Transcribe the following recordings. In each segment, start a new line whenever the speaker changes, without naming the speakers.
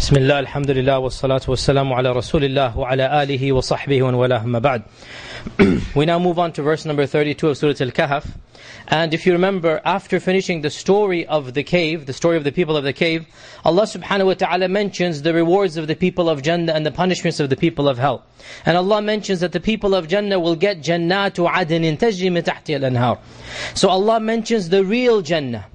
بسم الله الحمد لله والصلاة والسلام على رسول الله وعلى آله وصحبه ومن والاه ما بعد We now move on to verse number 32 of Surah Al-Kahf and if you remember after finishing the story of the cave the story of the people of the cave Allah subhanahu wa ta'ala mentions the rewards of the people of Jannah and the punishments of the people of hell and Allah mentions that the people of Jannah will get Jannatu adnin tajri min tahti al-anhar so Allah mentions the real Jannah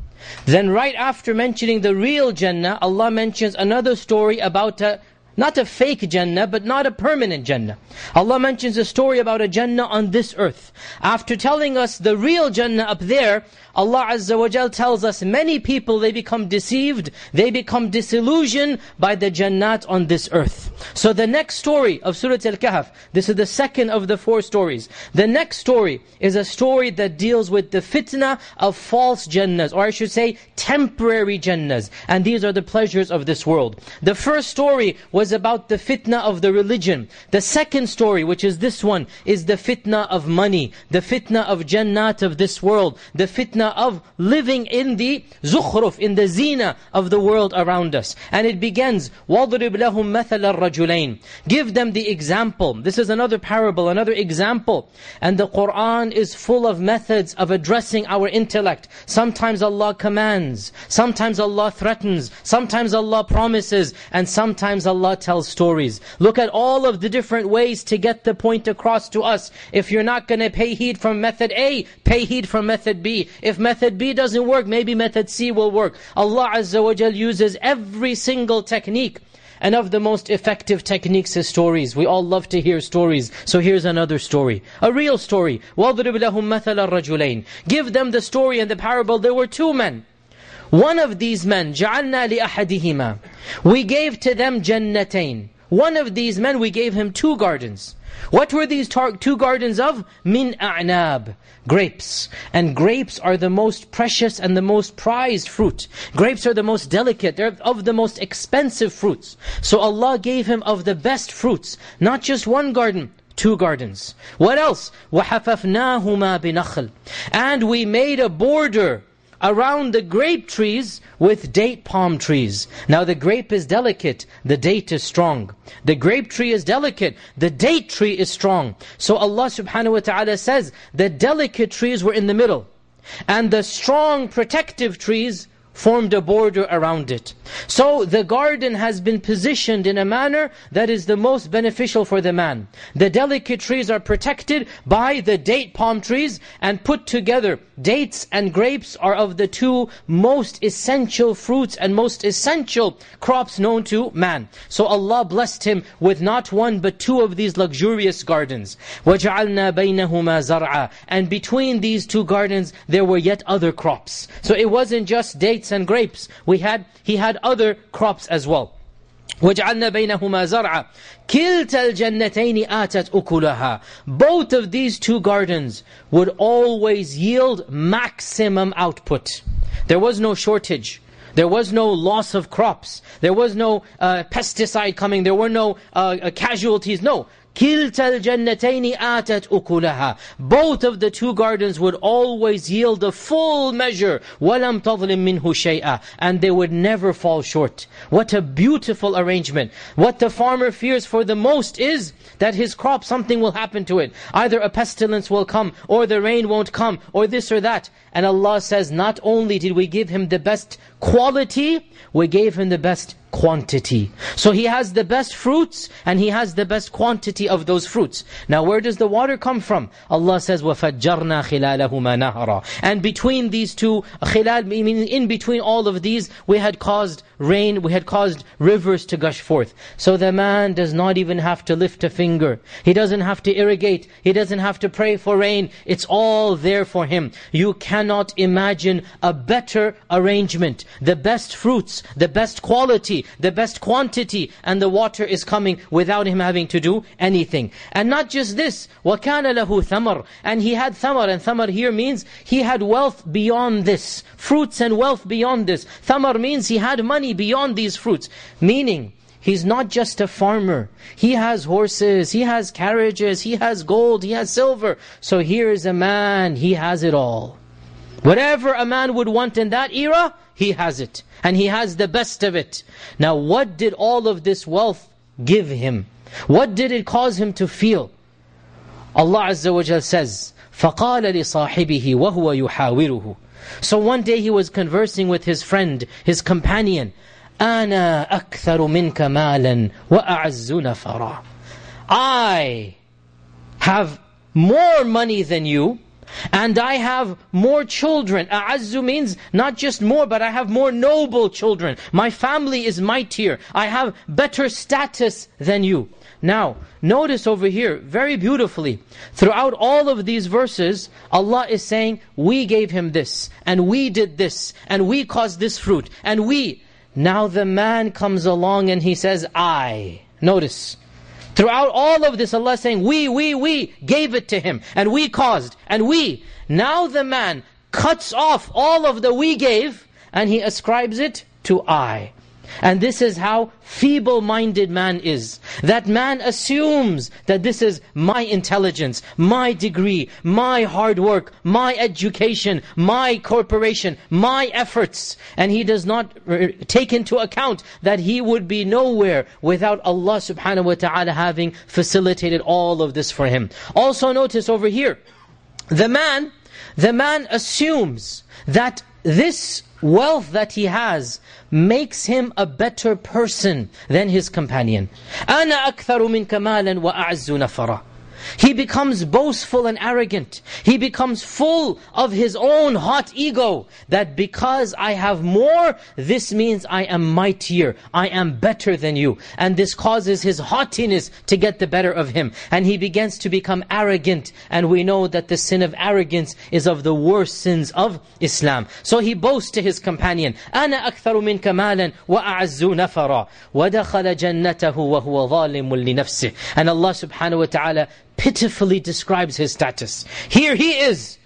then right after mentioning the real Jannah, Allah mentions another story about a, not a fake Jannah, but not a permanent Jannah. Allah mentions a story about a Jannah on this earth. After telling us the real Jannah up there, Allah Azza wa Jal tells us many people they become deceived, they become disillusioned by the Jannat on this earth. So the next story of Surah Al-Kahf, this is the second of the four stories. The next story is a story that deals with the fitna of false Jannahs, or I should say temporary Jannahs. And these are the pleasures of this world. The first story was about the fitna of the religion. The second story, which is this one, is the fitna of money, the fitna of Jannat of this world, the fitna of living in the zukhruf, in the zina of the world around us. And it begins, وَضْرِبْ لَهُمْ مَثَلَ الرَّجُلَيْنِ Give them the example. This is another parable, another example. And the Qur'an is full of methods of addressing our intellect. Sometimes Allah commands, sometimes Allah threatens, sometimes Allah promises, and sometimes Allah tells stories. Look at all of the different ways to get the point across to us. If you're not going to pay heed from method A, pay heed from method B. If method B doesn't work, maybe method C will work. Allah Azza wa Jal uses every single technique. And of the most effective techniques is stories. We all love to hear stories. So here's another story. A real story. وَضْرِبْ لَهُمْ مَثَلَ الرَّجُلَيْنِ Give them the story and the parable. There were two men. One of these men, جَعَلْنَا لِأَحَدِهِمَا We gave to them جَنَّتَيْن One of these men, we gave him two gardens. What were these two gardens of? Min a'nab, grapes. And grapes are the most precious and the most prized fruit. Grapes are the most delicate, they're of the most expensive fruits. So Allah gave him of the best fruits, not just one garden, two gardens. What else? وَحَفَفْنَاهُمَا بِنَخْلٍ And we made a border around the grape trees with date palm trees. Now the grape is delicate, the date is strong. The grape tree is delicate, the date tree is strong. So Allah subhanahu wa ta'ala says, the delicate trees were in the middle. And the strong protective trees formed a border around it. So the garden has been positioned in a manner that is the most beneficial for the man. The delicate trees are protected by the date palm trees and put together. Dates and grapes are of the two most essential fruits and most essential crops known to man. So Allah blessed him with not one but two of these luxurious gardens. وَجَعَلْنَا بَيْنَهُمَا زَرْعًا And between these two gardens there were yet other crops. So it wasn't just dates and grapes. We had, he had other crops as well. وَجْعَلْنَا بَيْنَهُمَا زَرْعًا كِلْتَ الْجَنَّتَيْنِ آتَتْ أُكُلَهَا Both of these two gardens would always yield maximum output. There was no shortage. There was no loss of crops. There was no uh, pesticide coming. There were no uh, casualties. No. Kiltal jannataini atat ukulaha. Both of the two gardens would always yield the full measure. Walam tadlim minhu shay'a. And they would never fall short. What a beautiful arrangement. What the farmer fears for the most is that his crop, something will happen to it. Either a pestilence will come, or the rain won't come, or this or that. And Allah says, not only did we give him the best quality, we gave him the best quantity. So he has the best fruits and he has the best quantity of those fruits. Now where does the water come from? Allah says, وَفَجَّرْنَا خِلَالَهُمَا نَهْرًا And between these two, khilal, meaning in between all of these, we had caused rain, we had caused rivers to gush forth. So the man does not even have to lift a finger. He doesn't have to irrigate. He doesn't have to pray for rain. It's all there for him. You cannot imagine a better arrangement. The best fruits, the best quality, the best quantity, and the water is coming without him having to do anything. And not just this, وَكَانَ لَهُ ثَمَرٌ And he had thamar, and thamar here means he had wealth beyond this. Fruits and wealth beyond this. Thamar means he had money beyond these fruits. Meaning, He's not just a farmer. He has horses, he has carriages, he has gold, he has silver. So here is a man, he has it all. Whatever a man would want in that era, he has it. And he has the best of it. Now what did all of this wealth give him? What did it cause him to feel? Allah Azza wa Jal says, فَقَالَ لِصَاحِبِهِ وَهُوَ يُحَاوِرُهُ So one day he was conversing with his friend, his companion. أَنَا أَكْثَرُ مِنْكَ مَالًا وَأَعَزُّ نَفَرًا I have more money than you, and I have more children. A'azzu means not just more, but I have more noble children. My family is mightier. I have better status than you. Now, notice over here, very beautifully, throughout all of these verses, Allah is saying, we gave him this, and we did this, and we caused this fruit, and we... Now the man comes along and he says, I. Notice, Throughout all of this, Allah is saying, we, we, we gave it to him, and we caused, and we. Now the man cuts off all of the we gave, and he ascribes it to I. And this is how feeble-minded man is. That man assumes that this is my intelligence, my degree, my hard work, my education, my corporation, my efforts. And he does not uh, take into account that he would be nowhere without Allah subhanahu wa ta'ala having facilitated all of this for him. Also notice over here, the man, the man assumes that this wealth that he has makes him a better person than his companion. أَنَا أَكْثَرُ مِنْكَ مَالًا وَأَعَزُّ نَفَرًا he becomes boastful and arrogant. He becomes full of his own hot ego. That because I have more, this means I am mightier. I am better than you. And this causes his haughtiness to get the better of him. And he begins to become arrogant. And we know that the sin of arrogance is of the worst sins of Islam. So he boasts to his companion, أَنَا أَكْثَرُ مِنْكَ مَالًا وَأَعَزُّ نَفَرًا وَدَخَلَ جَنَّتَهُ وَهُوَ ظَالِمٌ لِنَفْسِهِ And Allah subhanahu wa ta'ala pitifully describes his status. Here he is,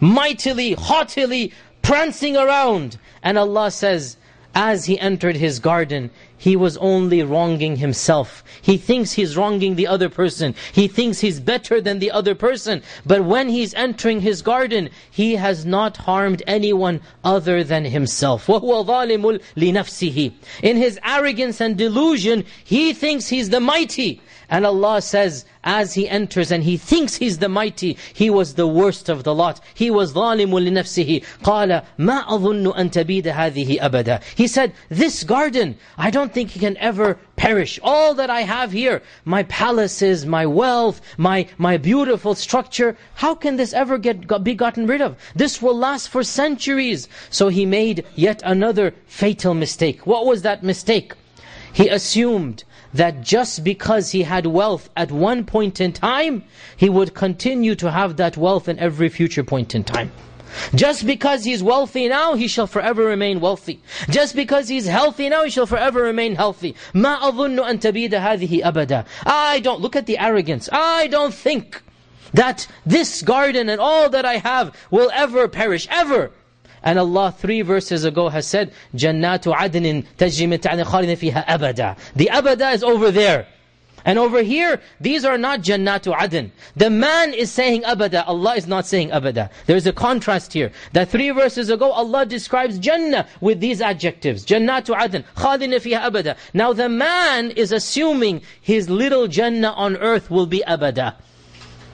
mightily, haughtily, prancing around. And Allah says, as he entered his garden, he was only wronging himself. He thinks he's wronging the other person. He thinks he's better than the other person. But when he's entering his garden, he has not harmed anyone other than himself. وَهُوَ ظَالِمٌ لِنَفْسِهِ In his arrogance and delusion, he thinks he's the mighty. And Allah says, as he enters and he thinks he's the mighty, he was the worst of the lot. He was ظَالِمٌ لِنَفْسِهِ قَالَ مَا أَظُنُّ أَن تَبِيدَ هَذِهِ أَبَدًا He said, this garden, I don't think it can ever perish. All that I have here, my palaces, my wealth, my, my beautiful structure, how can this ever get be gotten rid of? This will last for centuries. So he made yet another fatal mistake. What was that mistake? He assumed that just because he had wealth at one point in time, he would continue to have that wealth in every future point in time. Just because he's wealthy now, he shall forever remain wealthy. Just because he's healthy now, he shall forever remain healthy. مَا أَظُنُّ أَن تَبِيدَ هَذِهِ أَبَدًا I don't, look at the arrogance. I don't think that this garden and all that I have will ever perish, ever. And Allah three verses ago has said, جَنَّاتُ عَدْنٍ تَجْرِي مِنْ تَعْنِ خَالِدٍ فِيهَا أَبَدًا The abada is over there. And over here, these are not Jannatu Adn. The man is saying abada, Allah is not saying abada. There's a contrast here. That three verses ago, Allah describes Jannah with these adjectives. Jannatu Adn, khalina fiha abada. Now the man is assuming his little Jannah on earth will be abada.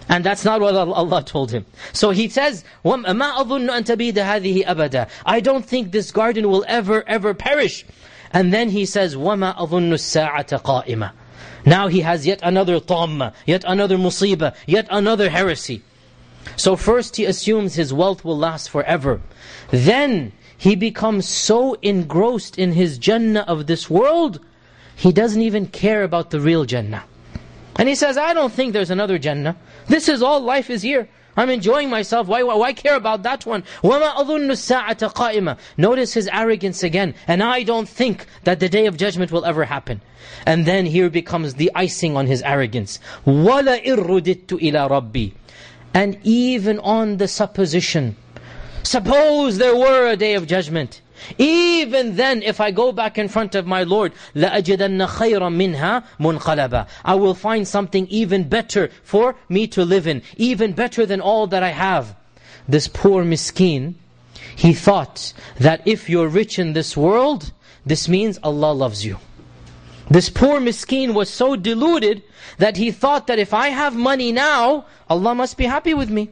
And that's not what Allah told him. So he says, وَمَا أَظُنُّ أَن تَبِيدَ هَذِهِ أَبَدًا I don't think this garden will ever, ever perish. And then he says, وَمَا أَظُنُّ السَّاعَةَ قَائِمَةً Now he has yet another tamma, yet another musibah, yet another heresy. So first he assumes his wealth will last forever. Then he becomes so engrossed in his Jannah of this world, he doesn't even care about the real Jannah. And he says, I don't think there's another Jannah. This is all life is here. I'm enjoying myself. Why, why, why care about that one? وَمَا أَظُنُّ السَّاعَةَ قَائِمَةً Notice his arrogance again. And I don't think that the day of judgment will ever happen. And then here becomes the icing on his arrogance. وَلَا إِرُّدِدْتُ إِلَىٰ رَبِّي And even on the supposition, suppose there were a day of judgment, even then, if I go back in front of my Lord, لَأَجِدَنَّ خَيْرًا مِنْهَا مُنْقَلَبًا I will find something even better for me to live in, even better than all that I have. This poor miskin, he thought that if you're rich in this world, this means Allah loves you. This poor miskin was so deluded that he thought that if I have money now, Allah must be happy with me.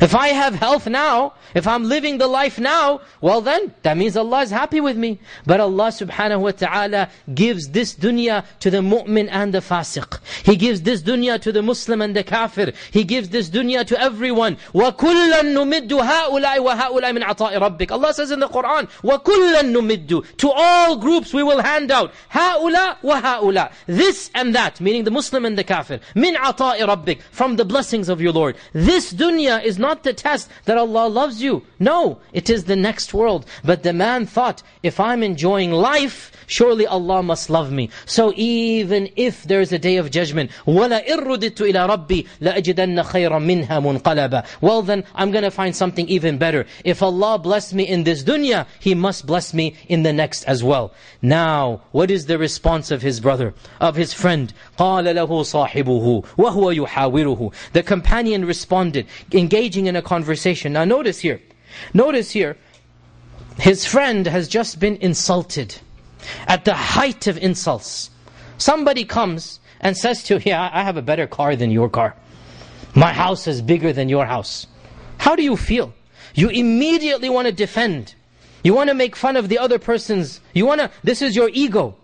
If I have health now, if I'm living the life now, well then, that means Allah is happy with me. But Allah subhanahu wa ta'ala gives this dunya to the mu'min and the fasiq. He gives this dunya to the Muslim and the kafir. He gives this dunya to everyone. وَكُلًّا نُمِدُّ هَؤُلَاءِ وَهَؤُلَاءِ مِنْ عَطَاءِ رَبِّكَ Allah says in the Qur'an, وَكُلًّا نُمِدُّ To all groups we will hand out. هَؤُلَاء وَهَؤُلَاء This and that, meaning the Muslim and the kafir. مِنْ عَطَاءِ رَبِّكَ From the blessings of your Lord. This dunya is not the test that Allah loves you. No, it is the next world. But the man thought, if I'm enjoying life, surely Allah must love me. So even if there's a day of judgment, وَلَا إِرُّدِدْتُ إِلَىٰ رَبِّي لَأَجِدَنَّ خَيْرًا مِنْهَا مُنْقَلَبًا Well then, I'm going to find something even better. If Allah bless me in this dunya, He must bless me in the next as well. Now, what is the response of his brother, of his friend? قَالَ لَهُ صَاحِبُهُ وَهُوَ يُحَاوِرُهُ The companion responded, engaging in a conversation. Now notice here, notice here, his friend has just been insulted at the height of insults. Somebody comes and says to him, yeah, I have a better car than your car. My house is bigger than your house. How do you feel? You immediately want to defend. You want to make fun of the other person's, you want to, this is your ego.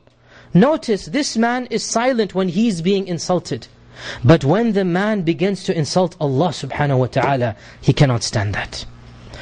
Notice, this man is silent when he's being insulted. But when the man begins to insult Allah subhanahu wa ta'ala, he cannot stand that.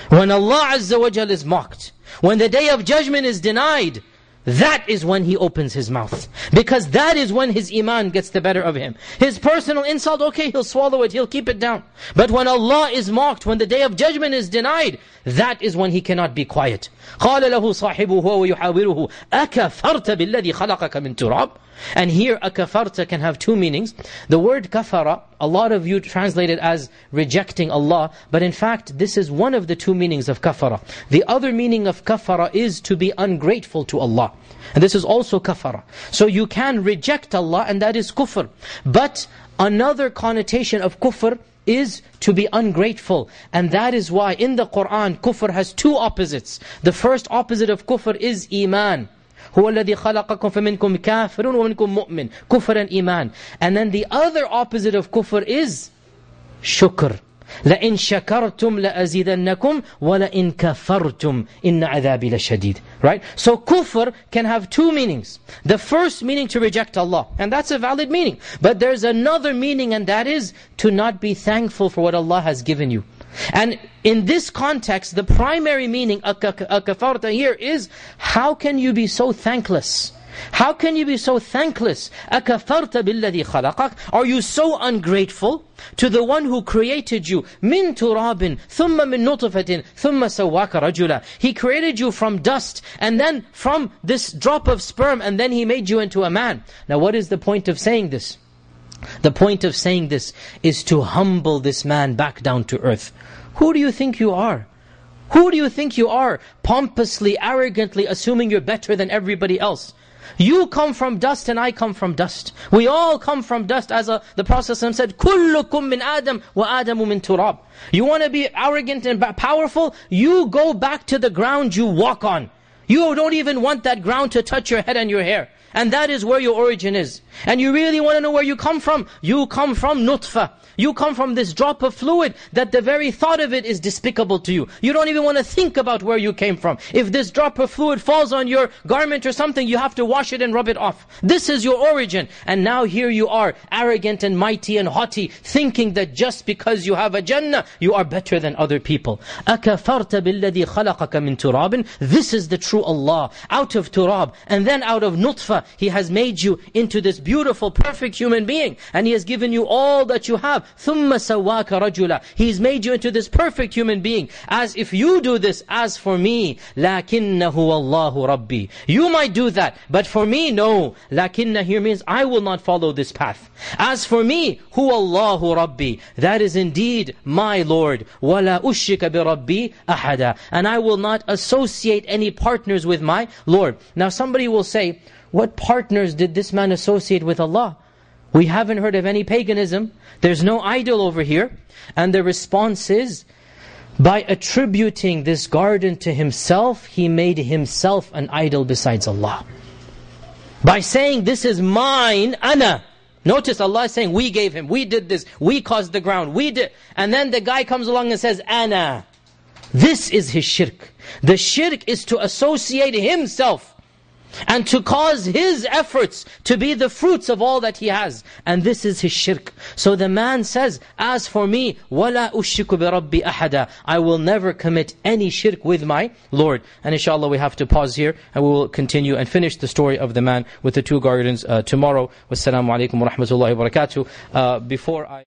When Allah Azza wa Jal is mocked, when the day of judgment is denied, that is when he opens his mouth. Because that is when his iman gets the better of him. His personal insult, okay, he'll swallow it, he'll keep it down. But when Allah is mocked, when the day of judgment is denied, that is when he cannot be quiet. قال له صاحبه ويحاوره أكفرت بالذي خلقك من تراب And here akafarta can have two meanings. The word kafara, a lot of you translate it as rejecting Allah, but in fact this is one of the two meanings of kafara. The other meaning of kafara is to be ungrateful to Allah. And this is also kafara. So you can reject Allah and that is kufr. But another connotation of kufr is to be ungrateful. And that is why in the Qur'an, kufr has two opposites. The first opposite of kufr is iman. هو الذي خلقكم فمنكم كافر ومنكم مؤمن كفر and iman and then the other opposite of kufr is shukr لئن شكرتم لأزيدنكم ولئن كفرتم إن عذابي لشديد right so kufr can have two meanings the first meaning to reject Allah and that's a valid meaning but there's another meaning and that is to not be thankful for what Allah has given you and in this context the primary meaning a kafarta here is how can you be so thankless how can you be so thankless? أَكَفَرْتَ بِالَّذِي خَلَقَكَ Are you so ungrateful to the one who created you? مِن تُرَابٍ ثُمَّ مِن نُطْفَةٍ ثُمَّ سَوَّاكَ رَجُلًا He created you from dust and then from this drop of sperm and then He made you into a man. Now what is the point of saying this? The point of saying this is to humble this man back down to earth. Who do you think you are? Who do you think you are? Pompously, arrogantly assuming you're better than everybody else. You come from dust and I come from dust. We all come from dust as a, the Prophet said, كُلُّكُم مِّنْ آدَمْ وَآدَمُ مِّن تُرَابٍ You want to be arrogant and powerful? You go back to the ground you walk on. You don't even want that ground to touch your head and your hair. And that is where your origin is. And you really want to know where you come from? You come from nutfa. You come from this drop of fluid that the very thought of it is despicable to you. You don't even want to think about where you came from. If this drop of fluid falls on your garment or something, you have to wash it and rub it off. This is your origin. And now here you are, arrogant and mighty and haughty, thinking that just because you have a Jannah, you are better than other people. أَكَفَرْتَ بِالَّذِي خَلَقَكَ مِن تُرَابٍ This is the true Allah. Out of turab, and then out of nutfa, He has made you into this beautiful, perfect human being. And He has given you all that you have. ثُمَّ سَوَّاكَ رَجُلًا He's made you into this perfect human being. As if you do this, as for me, لَكِنَّهُ اللَّهُ رَبِّي You might do that, but for me, no. لَكِنَّ here means I will not follow this path. As for me, هُوَ اللَّهُ رَبِّي That is indeed my Lord. وَلَا أُشِّكَ بِرَبِّي أَحَدًا And I will not associate any partners with my Lord. Now somebody will say, what partners did this man associate with Allah? We haven't heard of any paganism. There's no idol over here. And the response is, by attributing this garden to himself, he made himself an idol besides Allah. By saying, this is mine, ana. Notice Allah is saying, we gave him, we did this, we caused the ground, we did. And then the guy comes along and says, ana. This is his shirk. The shirk is to associate himself and to cause his efforts to be the fruits of all that he has. And this is his shirk. So the man says, as for me, وَلَا أُشِّكُ بِرَبِّي أَحَدًا I will never commit any shirk with my Lord. And inshallah we have to pause here and we will continue and finish the story of the man with the two gardens uh, tomorrow. Wassalamu alaikum wa rahmatullahi wa barakatuh. Uh, before I...